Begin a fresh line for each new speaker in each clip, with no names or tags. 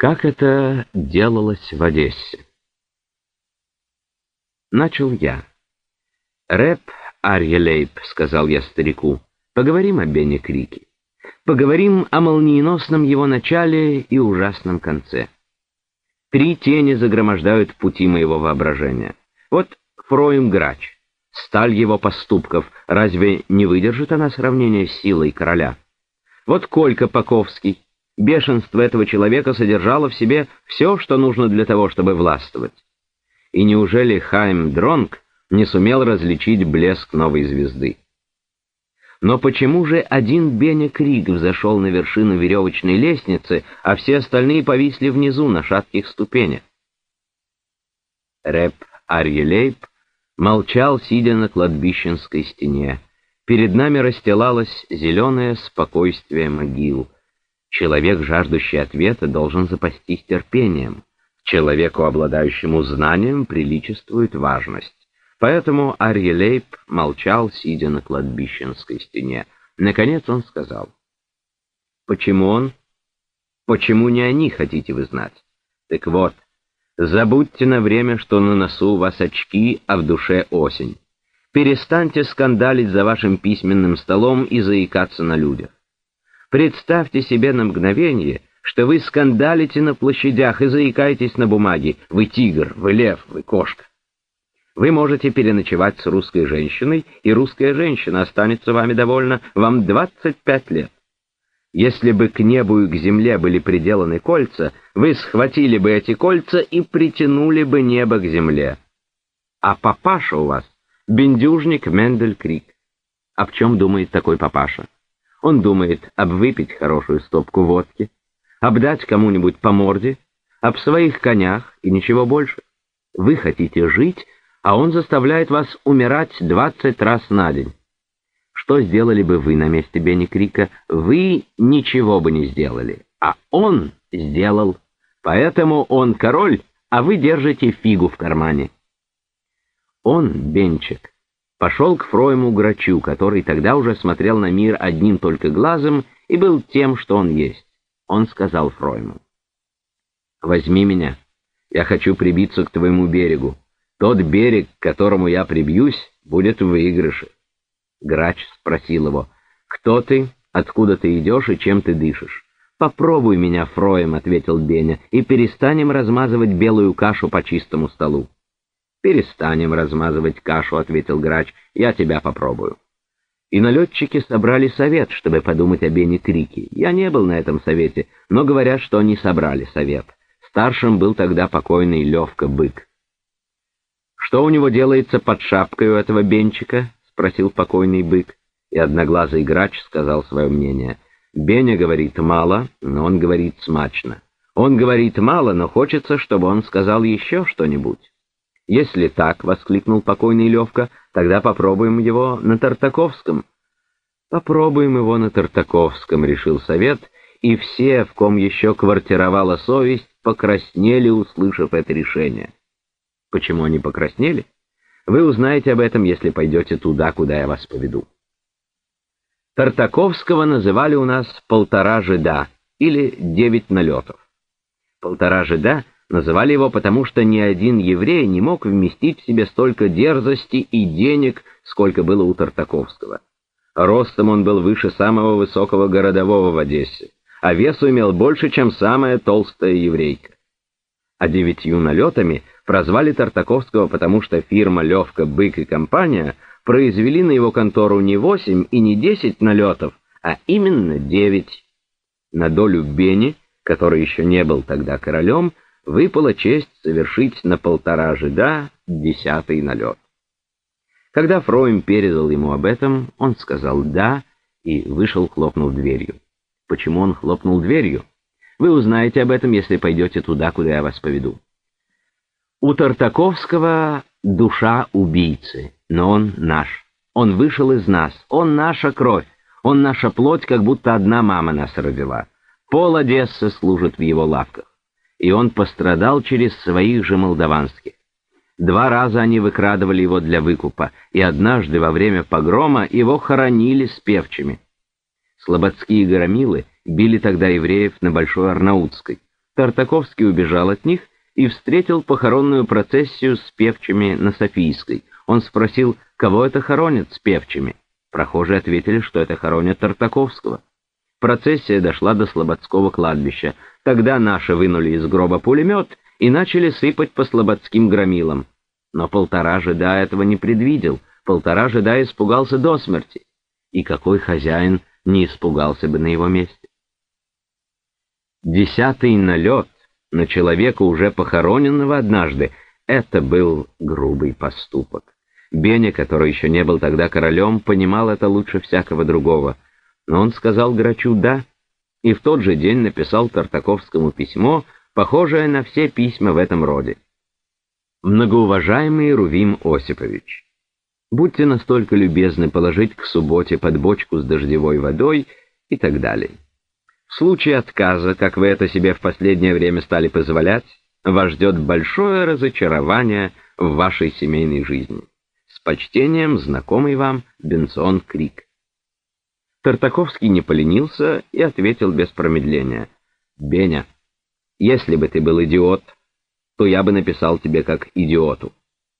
Как это делалось в Одессе? Начал я. «Рэп, Арьелейб», — сказал я старику, — «поговорим о Бене Крике. Поговорим о молниеносном его начале и ужасном конце. Три тени загромождают пути моего воображения. Вот Фроим Грач, сталь его поступков, разве не выдержит она сравнения с силой короля? Вот Колька Паковский, Бешенство этого человека содержало в себе все, что нужно для того, чтобы властвовать. И неужели Хайм Дронг не сумел различить блеск новой звезды? Но почему же один Беня Криг взошел на вершину веревочной лестницы, а все остальные повисли внизу на шатких ступенях? Рэп Арьелейб молчал, сидя на кладбищенской стене. Перед нами расстилалось зеленое спокойствие могил — Человек, жаждущий ответа, должен запастись терпением. Человеку, обладающему знанием, приличествует важность. Поэтому Арьелейб молчал, сидя на кладбищенской стене. Наконец он сказал. «Почему он? Почему не они, хотите вы знать? Так вот, забудьте на время, что на носу у вас очки, а в душе осень. Перестаньте скандалить за вашим письменным столом и заикаться на людях. Представьте себе на мгновение, что вы скандалите на площадях и заикаетесь на бумаге. Вы тигр, вы лев, вы кошка. Вы можете переночевать с русской женщиной, и русская женщина останется вами довольна. Вам 25 лет. Если бы к небу и к земле были приделаны кольца, вы схватили бы эти кольца и притянули бы небо к земле. А папаша у вас — бендюжник Мендель Крик. А в чем думает такой папаша? Он думает обвыпить хорошую стопку водки, обдать кому-нибудь по морде, об своих конях и ничего больше. Вы хотите жить, а он заставляет вас умирать двадцать раз на день. Что сделали бы вы на месте Бенни Крика? Вы ничего бы не сделали, а он сделал. Поэтому он король, а вы держите фигу в кармане. Он, Бенчик, пошел к Фроему Грачу, который тогда уже смотрел на мир одним только глазом и был тем, что он есть. Он сказал Фройму, «Возьми меня, я хочу прибиться к твоему берегу. Тот берег, к которому я прибьюсь, будет в выигрыше». Грач спросил его, «Кто ты, откуда ты идешь и чем ты дышишь?» «Попробуй меня, Фроем», — ответил Беня, — «и перестанем размазывать белую кашу по чистому столу». «Перестанем размазывать кашу», — ответил грач, — «я тебя попробую». И налетчики собрали совет, чтобы подумать о Бене Крике. Я не был на этом совете, но говорят, что они собрали совет. Старшим был тогда покойный Левка Бык. «Что у него делается под шапкой у этого Бенчика?» — спросил покойный Бык. И одноглазый грач сказал свое мнение. «Беня говорит мало, но он говорит смачно. Он говорит мало, но хочется, чтобы он сказал еще что-нибудь». «Если так», — воскликнул покойный Левка, — «тогда попробуем его на Тартаковском». «Попробуем его на Тартаковском», — решил совет, и все, в ком еще квартировала совесть, покраснели, услышав это решение. Почему они покраснели? Вы узнаете об этом, если пойдете туда, куда я вас поведу. Тартаковского называли у нас полтора жида, или девять налетов. Полтора жида — Называли его потому, что ни один еврей не мог вместить в себе столько дерзости и денег, сколько было у Тартаковского. Ростом он был выше самого высокого городового в Одессе, а весу имел больше, чем самая толстая еврейка. А девятью налетами прозвали Тартаковского, потому что фирма «Левка, Бык и компания» произвели на его контору не восемь и не десять налетов, а именно девять. На долю Бени, который еще не был тогда королем, выпала честь совершить на полтора жида десятый налет. Когда Фроем передал ему об этом, он сказал «да» и вышел, хлопнув дверью. Почему он хлопнул дверью? Вы узнаете об этом, если пойдете туда, куда я вас поведу. У Тартаковского душа убийцы, но он наш. Он вышел из нас, он наша кровь, он наша плоть, как будто одна мама нас родила. Пол Одессы служит в его лавках и он пострадал через своих же молдаванских. Два раза они выкрадывали его для выкупа, и однажды во время погрома его хоронили с певчими. Слободские громилы били тогда евреев на Большой Арнаутской. Тартаковский убежал от них и встретил похоронную процессию с певчими на Софийской. Он спросил, кого это хоронят с певчими. Прохожие ответили, что это хоронят Тартаковского. Процессия дошла до Слободского кладбища. Тогда наши вынули из гроба пулемет и начали сыпать по слободским громилам. Но полтора жида этого не предвидел, полтора жида испугался до смерти. И какой хозяин не испугался бы на его месте? Десятый налет на человека, уже похороненного однажды, это был грубый поступок. Беня, который еще не был тогда королем, понимал это лучше всякого другого. Но он сказал грачу «да», и в тот же день написал Тартаковскому письмо, похожее на все письма в этом роде. «Многоуважаемый Рувим Осипович, будьте настолько любезны положить к субботе под бочку с дождевой водой и так далее. В случае отказа, как вы это себе в последнее время стали позволять, вас ждет большое разочарование в вашей семейной жизни. С почтением, знакомый вам Бенсон Крик. Тартаковский не поленился и ответил без промедления. «Беня, если бы ты был идиот, то я бы написал тебе как идиоту.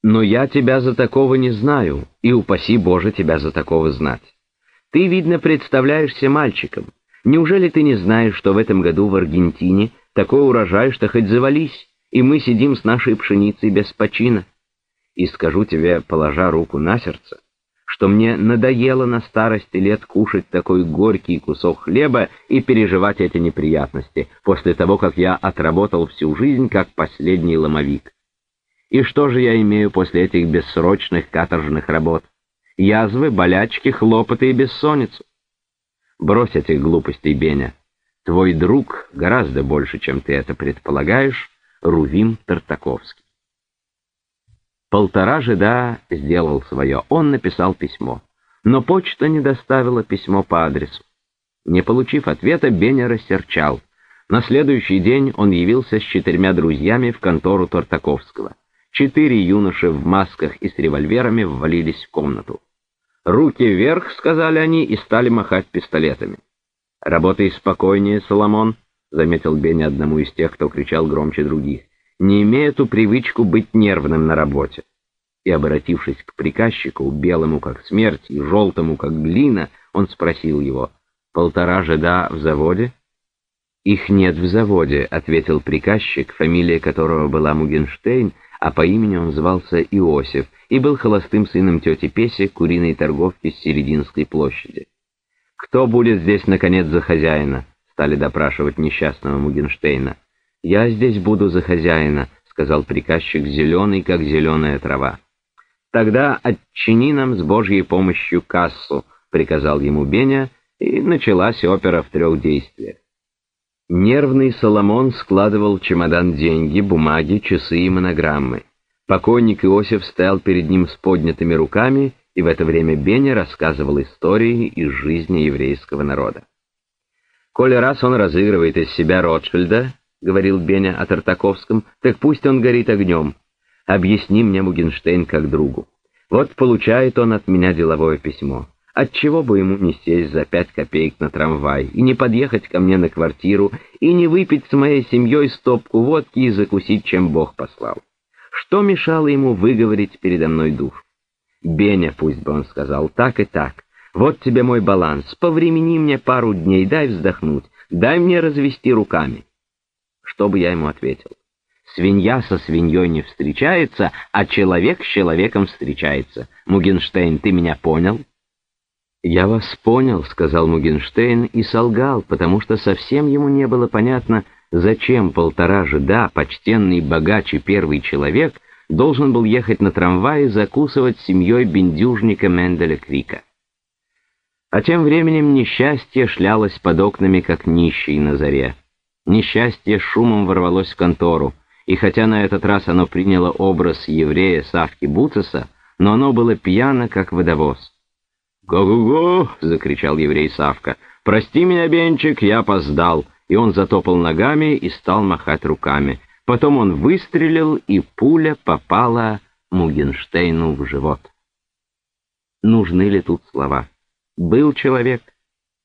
Но я тебя за такого не знаю, и упаси Боже тебя за такого знать. Ты, видно, представляешься мальчиком. Неужели ты не знаешь, что в этом году в Аргентине такой урожай, что хоть завались, и мы сидим с нашей пшеницей без почина? И скажу тебе, положа руку на сердце, что мне надоело на старости лет кушать такой горький кусок хлеба и переживать эти неприятности, после того, как я отработал всю жизнь как последний ломовик. И что же я имею после этих бессрочных каторжных работ? Язвы, болячки, хлопоты и бессонницу. Брось этих глупостей, Беня. Твой друг гораздо больше, чем ты это предполагаешь, Рувим Тартаковский. Полтора жида сделал свое. Он написал письмо. Но почта не доставила письмо по адресу. Не получив ответа, Беня рассерчал. На следующий день он явился с четырьмя друзьями в контору Тартаковского. Четыре юноши в масках и с револьверами ввалились в комнату. «Руки вверх», — сказали они, и стали махать пистолетами. «Работай спокойнее, Соломон», — заметил Бенни одному из тех, кто кричал громче других. «Не имея ту привычку быть нервным на работе». И, обратившись к приказчику, белому как смерть и желтому как глина, он спросил его, «Полтора жида в заводе?» «Их нет в заводе», — ответил приказчик, фамилия которого была Мугенштейн, а по имени он звался Иосиф, и был холостым сыном тети Песи, куриной торговки с Серединской площади. «Кто будет здесь, наконец, за хозяина?» — стали допрашивать несчастного Мугенштейна. «Я здесь буду за хозяина», — сказал приказчик, зеленый, как зеленая трава. «Тогда отчини нам с Божьей помощью кассу», — приказал ему Беня, и началась опера в трех действиях. Нервный Соломон складывал чемодан деньги, бумаги, часы и монограммы. Покойник Иосиф стоял перед ним с поднятыми руками, и в это время Беня рассказывал истории из жизни еврейского народа. «Коли раз он разыгрывает из себя Ротшильда, — говорил Беня о Тартаковском, — так пусть он горит огнем. Объясни мне, Мугенштейн, как другу. Вот получает он от меня деловое письмо. Отчего бы ему не сесть за пять копеек на трамвай, и не подъехать ко мне на квартиру, и не выпить с моей семьей стопку водки и закусить, чем Бог послал? Что мешало ему выговорить передо мной душ? «Беня, пусть бы он сказал, так и так. Вот тебе мой баланс. Повремени мне пару дней, дай вздохнуть, дай мне развести руками». Что бы я ему ответил? Свинья со свиньей не встречается, а человек с человеком встречается. Мугенштейн, ты меня понял? «Я вас понял», — сказал Мугенштейн и солгал, потому что совсем ему не было понятно, Зачем полтора жида, почтенный богач и первый человек, должен был ехать на трамвае закусывать семьей бендюжника Менделя Крика? А тем временем несчастье шлялось под окнами, как нищий на заре. Несчастье шумом ворвалось в контору, и хотя на этот раз оно приняло образ еврея Савки Буцеса, но оно было пьяно, как водовоз. «Го-го-го!» — закричал еврей Савка. «Прости меня, Бенчик, я опоздал!» и он затопал ногами и стал махать руками. Потом он выстрелил, и пуля попала Мугенштейну в живот. Нужны ли тут слова? Был человек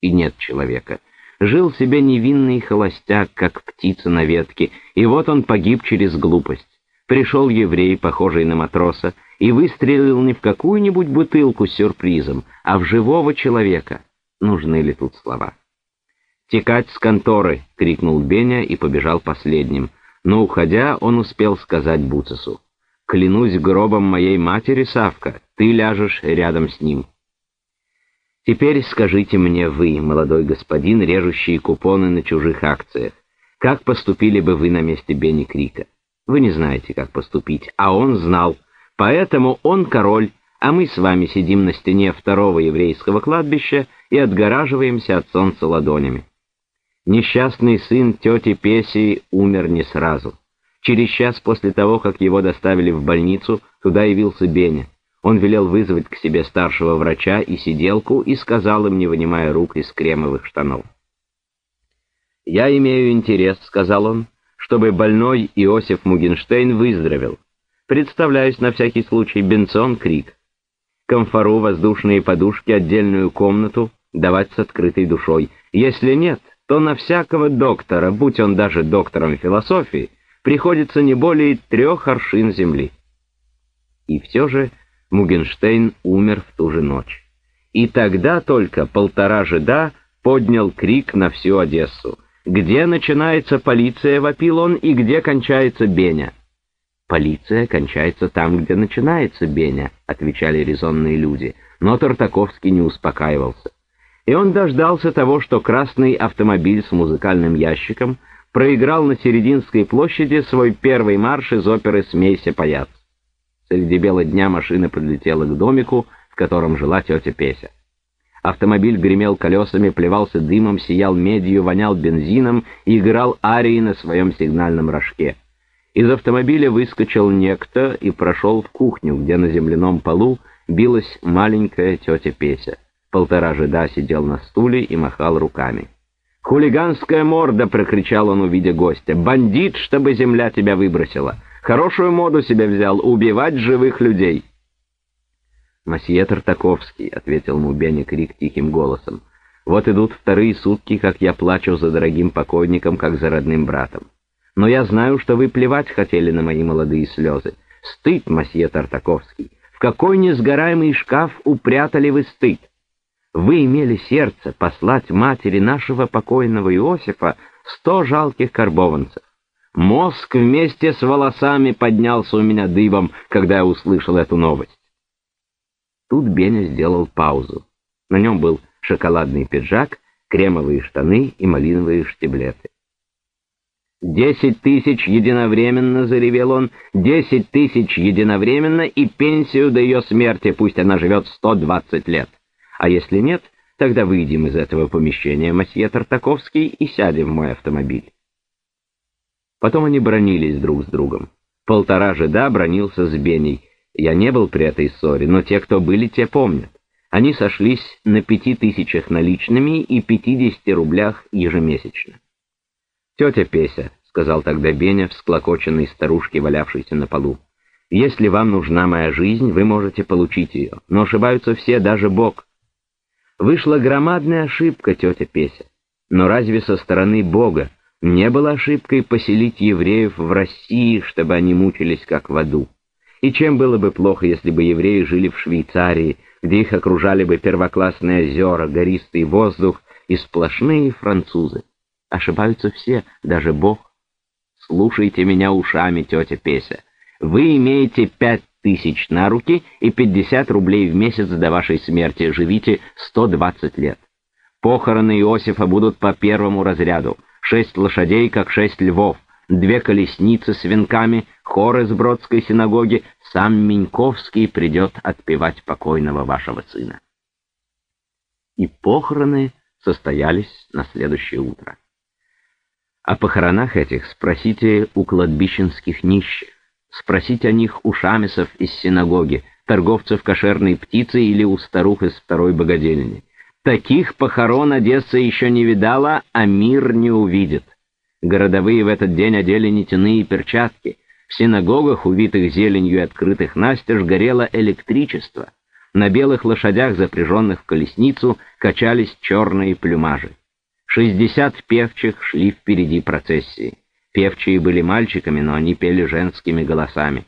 и нет человека. Жил себе невинный холостяк, как птица на ветке, и вот он погиб через глупость. Пришел еврей, похожий на матроса, и выстрелил не в какую-нибудь бутылку с сюрпризом, а в живого человека. Нужны ли тут слова? «Текать с конторы!» — крикнул Беня и побежал последним. Но, уходя, он успел сказать Буцесу. «Клянусь гробом моей матери, Савка, ты ляжешь рядом с ним». Теперь скажите мне вы, молодой господин, режущий купоны на чужих акциях, как поступили бы вы на месте Бенни Крика? Вы не знаете, как поступить, а он знал. Поэтому он король, а мы с вами сидим на стене второго еврейского кладбища и отгораживаемся от солнца ладонями. Несчастный сын тети Песи умер не сразу. Через час после того, как его доставили в больницу, туда явился Беня. Он велел вызвать к себе старшего врача и сиделку и сказал им, не вынимая рук из кремовых штанов. «Я имею интерес», — сказал он, — «чтобы больной Иосиф Мугенштейн выздоровел. Представляюсь на всякий случай Бенсон Крик. Комфору, воздушные подушки, отдельную комнату давать с открытой душой. Если нет, то на всякого доктора, будь он даже доктором философии, приходится не более трех аршин земли. И все же Мугенштейн умер в ту же ночь. И тогда только полтора жида поднял крик на всю Одессу. «Где начинается полиция?» — вопил он, «и где кончается Беня?» «Полиция кончается там, где начинается Беня», — отвечали резонные люди, но Тартаковский не успокаивался. И он дождался того, что красный автомобиль с музыкальным ящиком проиграл на Серединской площади свой первый марш из оперы «Смейся, паяц». Среди бела дня машина подлетела к домику, в котором жила тетя Песя. Автомобиль гремел колесами, плевался дымом, сиял медью, вонял бензином и играл арии на своем сигнальном рожке. Из автомобиля выскочил некто и прошел в кухню, где на земляном полу билась маленькая тетя Песя. Полтора жида сидел на стуле и махал руками. «Хулиганская морда!» — прокричал он, увидя гостя. «Бандит, чтобы земля тебя выбросила! Хорошую моду себе взял — убивать живых людей!» «Масье Тартаковский», — ответил ему Бенни Крик тихим голосом, — «вот идут вторые сутки, как я плачу за дорогим покойником, как за родным братом. Но я знаю, что вы плевать хотели на мои молодые слезы. Стыд, масье Тартаковский! В какой несгораемый шкаф упрятали вы стыд? Вы имели сердце послать матери нашего покойного Иосифа сто жалких карбованцев. Мозг вместе с волосами поднялся у меня дыбом, когда я услышал эту новость. Тут Беня сделал паузу. На нем был шоколадный пиджак, кремовые штаны и малиновые штиблеты. «Десять тысяч единовременно!» — заревел он. «Десять тысяч единовременно и пенсию до ее смерти, пусть она живет сто двадцать лет. А если нет, тогда выйдем из этого помещения, масье Тартаковский, и сядем в мой автомобиль». Потом они бронились друг с другом. Полтора жида бронился с Беней. Я не был при этой ссоре, но те, кто были, те помнят. Они сошлись на пяти тысячах наличными и пятидесяти рублях ежемесячно. «Тетя Песя», — сказал тогда Беня, всклокоченной старушке, валявшейся на полу, — «если вам нужна моя жизнь, вы можете получить ее, но ошибаются все, даже Бог». Вышла громадная ошибка, тетя Песя. Но разве со стороны Бога не было ошибкой поселить евреев в России, чтобы они мучились как в аду. И чем было бы плохо, если бы евреи жили в Швейцарии, где их окружали бы первоклассные озера, гористый воздух и сплошные французы? Ошибаются все, даже Бог. Слушайте меня ушами, тетя Песя. Вы имеете пять тысяч на руки и пятьдесят рублей в месяц до вашей смерти. Живите сто двадцать лет. Похороны Иосифа будут по первому разряду шесть лошадей, как шесть львов, две колесницы с венками, хор из Бродской синагоги, сам Меньковский придет отпевать покойного вашего сына. И похороны состоялись на следующее утро. О похоронах этих спросите у кладбищенских нищих, спросите о них у шамесов из синагоги, торговцев кошерной птицы или у старух из второй богадельни. Таких похорон Одесса еще не видала, а мир не увидит. Городовые в этот день одели нитяные перчатки. В синагогах, увитых зеленью и открытых настежь, горело электричество. На белых лошадях, запряженных в колесницу, качались черные плюмажи. Шестьдесят певчих шли впереди процессии. Певчие были мальчиками, но они пели женскими голосами.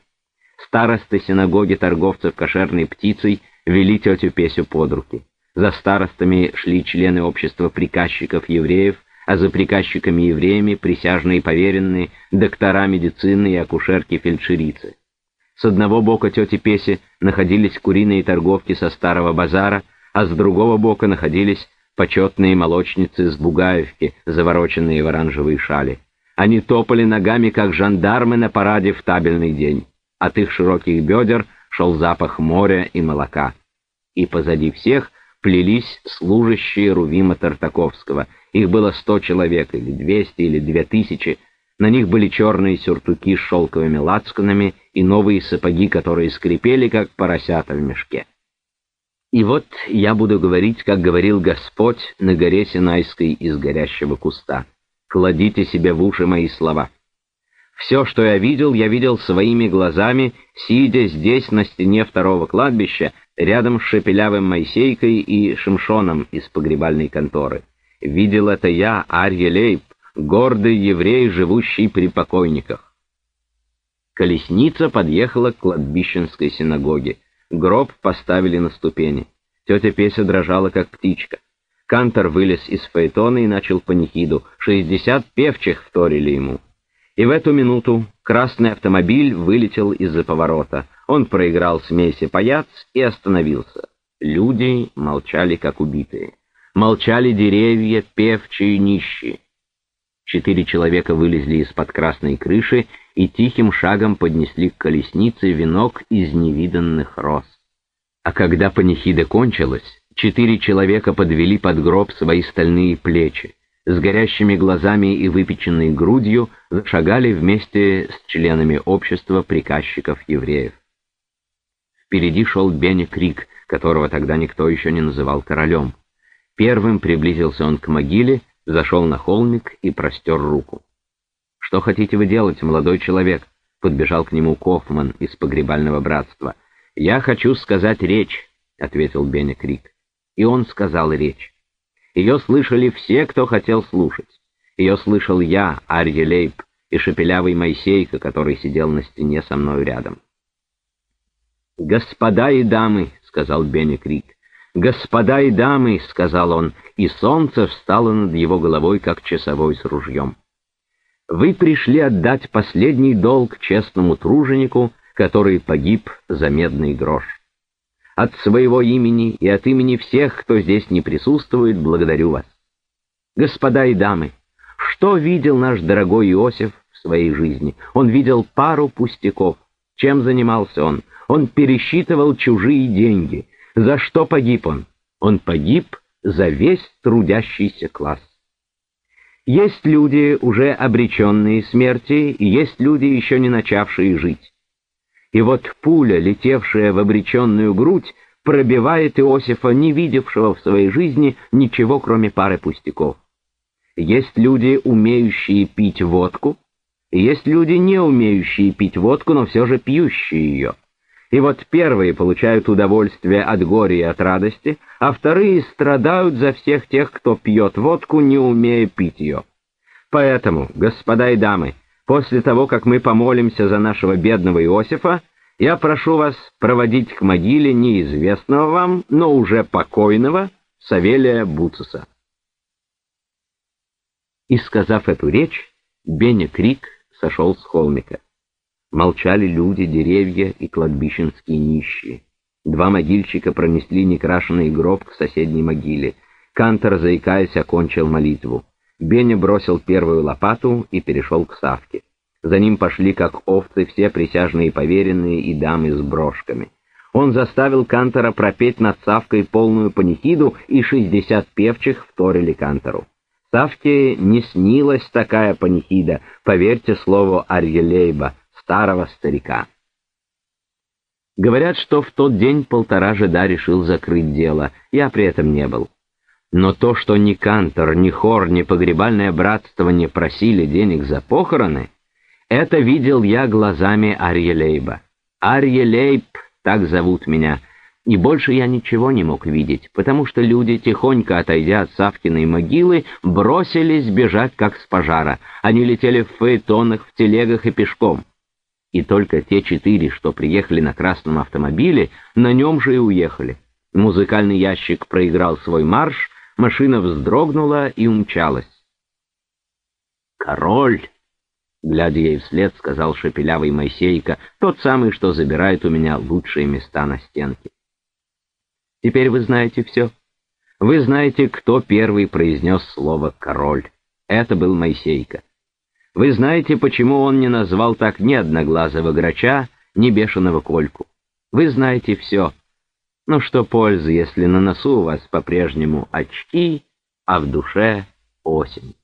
Старосты синагоги торговцев кошерной птицей вели тетю Песю под руки. За старостами шли члены общества приказчиков-евреев, а за приказчиками-евреями присяжные поверенные, доктора медицины и акушерки-фельдшерицы. С одного бока тети Песи находились куриные торговки со старого базара, а с другого бока находились почетные молочницы с Бугаевки, завороченные в оранжевые шали. Они топали ногами, как жандармы на параде в табельный день. От их широких бедер шел запах моря и молока. И позади всех плелись служащие Рувима Тартаковского. Их было сто человек, или двести, или две тысячи. На них были черные сюртуки с шелковыми лацканами и новые сапоги, которые скрипели, как поросята в мешке. И вот я буду говорить, как говорил Господь на горе Синайской из горящего куста. Кладите себе в уши мои слова. Все, что я видел, я видел своими глазами, сидя здесь на стене второго кладбища, рядом с шепелявым Моисейкой и Шимшоном из погребальной конторы. Видел это я, Арье Лейб, гордый еврей, живущий при покойниках. Колесница подъехала к кладбищенской синагоге. Гроб поставили на ступени. Тетя Песя дрожала, как птичка. Кантор вылез из фаэтона и начал панихиду. Шестьдесят певчих вторили ему. И в эту минуту красный автомобиль вылетел из-за поворота. Он проиграл смеси паяц и остановился. Люди молчали, как убитые. Молчали деревья, певчие, нищие. Четыре человека вылезли из-под красной крыши и тихим шагом поднесли к колеснице венок из невиданных роз. А когда панихида кончилась, четыре человека подвели под гроб свои стальные плечи с горящими глазами и выпеченной грудью зашагали вместе с членами общества приказчиков-евреев. Впереди шел Бенни Крик, которого тогда никто еще не называл королем. Первым приблизился он к могиле, зашел на холмик и простер руку. «Что хотите вы делать, молодой человек?» — подбежал к нему Кофман из погребального братства. «Я хочу сказать речь», — ответил Бенни Крик. И он сказал речь. Ее слышали все, кто хотел слушать. Ее слышал я, Арье Лейб, и шепелявый Моисейка, который сидел на стене со мной рядом. «Господа и дамы», — сказал Бенни Крик, — «господа и дамы», — сказал он, и солнце встало над его головой, как часовой с ружьем. «Вы пришли отдать последний долг честному труженику, который погиб за медный грош. От своего имени и от имени всех, кто здесь не присутствует, благодарю вас. Господа и дамы, что видел наш дорогой Иосиф в своей жизни? Он видел пару пустяков. Чем занимался он? Он пересчитывал чужие деньги. За что погиб он? Он погиб за весь трудящийся класс. Есть люди, уже обреченные смерти, и есть люди, еще не начавшие жить. И вот пуля, летевшая в обреченную грудь, пробивает Иосифа, не видевшего в своей жизни ничего, кроме пары пустяков. Есть люди, умеющие пить водку, есть люди, не умеющие пить водку, но все же пьющие ее. И вот первые получают удовольствие от горя и от радости, а вторые страдают за всех тех, кто пьет водку, не умея пить ее. Поэтому, господа и дамы, После того, как мы помолимся за нашего бедного Иосифа, я прошу вас проводить к могиле неизвестного вам, но уже покойного Савелия Буцеса. И, сказав эту речь, Беня Крик сошел с холмика. Молчали люди, деревья и кладбищенские нищие. Два могильщика пронесли некрашенный гроб к соседней могиле. Кантор, заикаясь, окончил молитву. Беня бросил первую лопату и перешел к Савке. За ним пошли, как овцы, все присяжные поверенные и дамы с брошками. Он заставил Кантора пропеть над Савкой полную панихиду, и шестьдесят певчих вторили Кантору. Савке не снилась такая панихида, поверьте слову Арьелейба, старого старика. Говорят, что в тот день полтора жида решил закрыть дело, я при этом не был. Но то, что ни Кантор, ни Хор, ни погребальное братство не просили денег за похороны, это видел я глазами Арьелейба. Арьелейб, так зовут меня. И больше я ничего не мог видеть, потому что люди, тихонько отойдя от Савкиной могилы, бросились бежать как с пожара. Они летели в фаэтонах, в телегах и пешком. И только те четыре, что приехали на красном автомобиле, на нем же и уехали. Музыкальный ящик проиграл свой марш, машина вздрогнула и умчалась. «Король!» — глядя ей вслед, сказал шепелявый Моисейка, тот самый, что забирает у меня лучшие места на стенке. Теперь вы знаете все. Вы знаете, кто первый произнес слово «король». Это был Моисейка. Вы знаете, почему он не назвал так ни одноглазого грача, ни бешеного кольку. Вы знаете все. Но что пользы, если на носу у вас по-прежнему очки, а в душе осень?